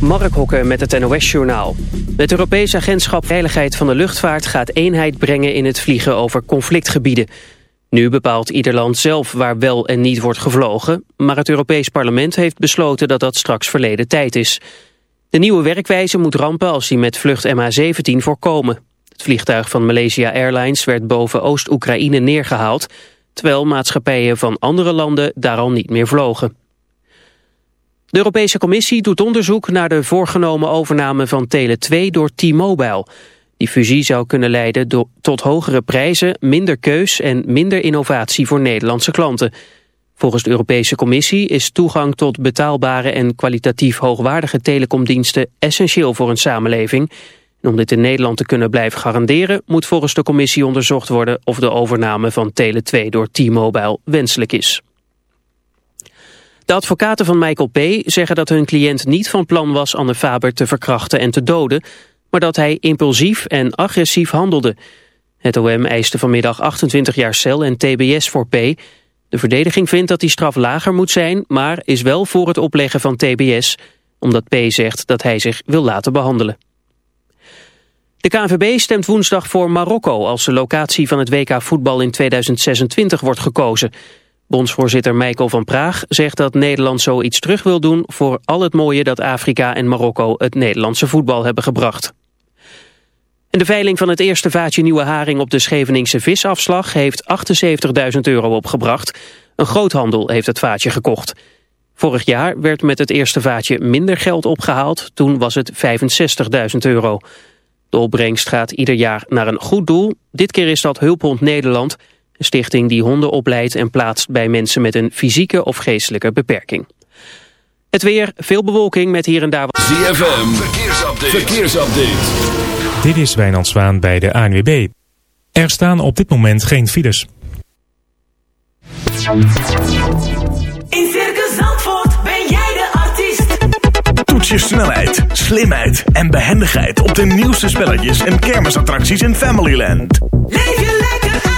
Mark Hokken met het NOS-journaal. Het Europees Agentschap Veiligheid van de Luchtvaart gaat eenheid brengen in het vliegen over conflictgebieden. Nu bepaalt ieder land zelf waar wel en niet wordt gevlogen, maar het Europees Parlement heeft besloten dat dat straks verleden tijd is. De nieuwe werkwijze moet rampen als die met vlucht MH17 voorkomen. Het vliegtuig van Malaysia Airlines werd boven Oost-Oekraïne neergehaald, terwijl maatschappijen van andere landen daar al niet meer vlogen. De Europese Commissie doet onderzoek naar de voorgenomen overname van Tele2 door T-Mobile. Die fusie zou kunnen leiden tot hogere prijzen, minder keus en minder innovatie voor Nederlandse klanten. Volgens de Europese Commissie is toegang tot betaalbare en kwalitatief hoogwaardige telecomdiensten essentieel voor een samenleving. En om dit in Nederland te kunnen blijven garanderen moet volgens de Commissie onderzocht worden of de overname van Tele2 door T-Mobile wenselijk is. De advocaten van Michael P. zeggen dat hun cliënt niet van plan was Anne Faber te verkrachten en te doden, maar dat hij impulsief en agressief handelde. Het OM eiste vanmiddag 28 jaar cel en tbs voor P. De verdediging vindt dat die straf lager moet zijn, maar is wel voor het opleggen van tbs, omdat P. zegt dat hij zich wil laten behandelen. De KNVB stemt woensdag voor Marokko als de locatie van het WK voetbal in 2026 wordt gekozen. Bondsvoorzitter Michael van Praag zegt dat Nederland zoiets terug wil doen voor al het mooie dat Afrika en Marokko het Nederlandse voetbal hebben gebracht. En de veiling van het eerste vaatje nieuwe haring op de Scheveningse visafslag heeft 78.000 euro opgebracht. Een groothandel heeft het vaatje gekocht. Vorig jaar werd met het eerste vaatje minder geld opgehaald, toen was het 65.000 euro. De opbrengst gaat ieder jaar naar een goed doel. Dit keer is dat Hulphond Nederland... Een stichting die honden opleidt en plaatst bij mensen met een fysieke of geestelijke beperking. Het weer, veel bewolking met hier en daar... ZFM, verkeersupdate. verkeersupdate. Dit is Wijnand Zwaan bij de ANWB. Er staan op dit moment geen files. In Circus Zandvoort ben jij de artiest. Toets je snelheid, slimheid en behendigheid op de nieuwste spelletjes en kermisattracties in Familyland. Leef je lekker uit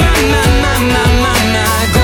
na na na na na na.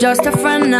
just a friend now.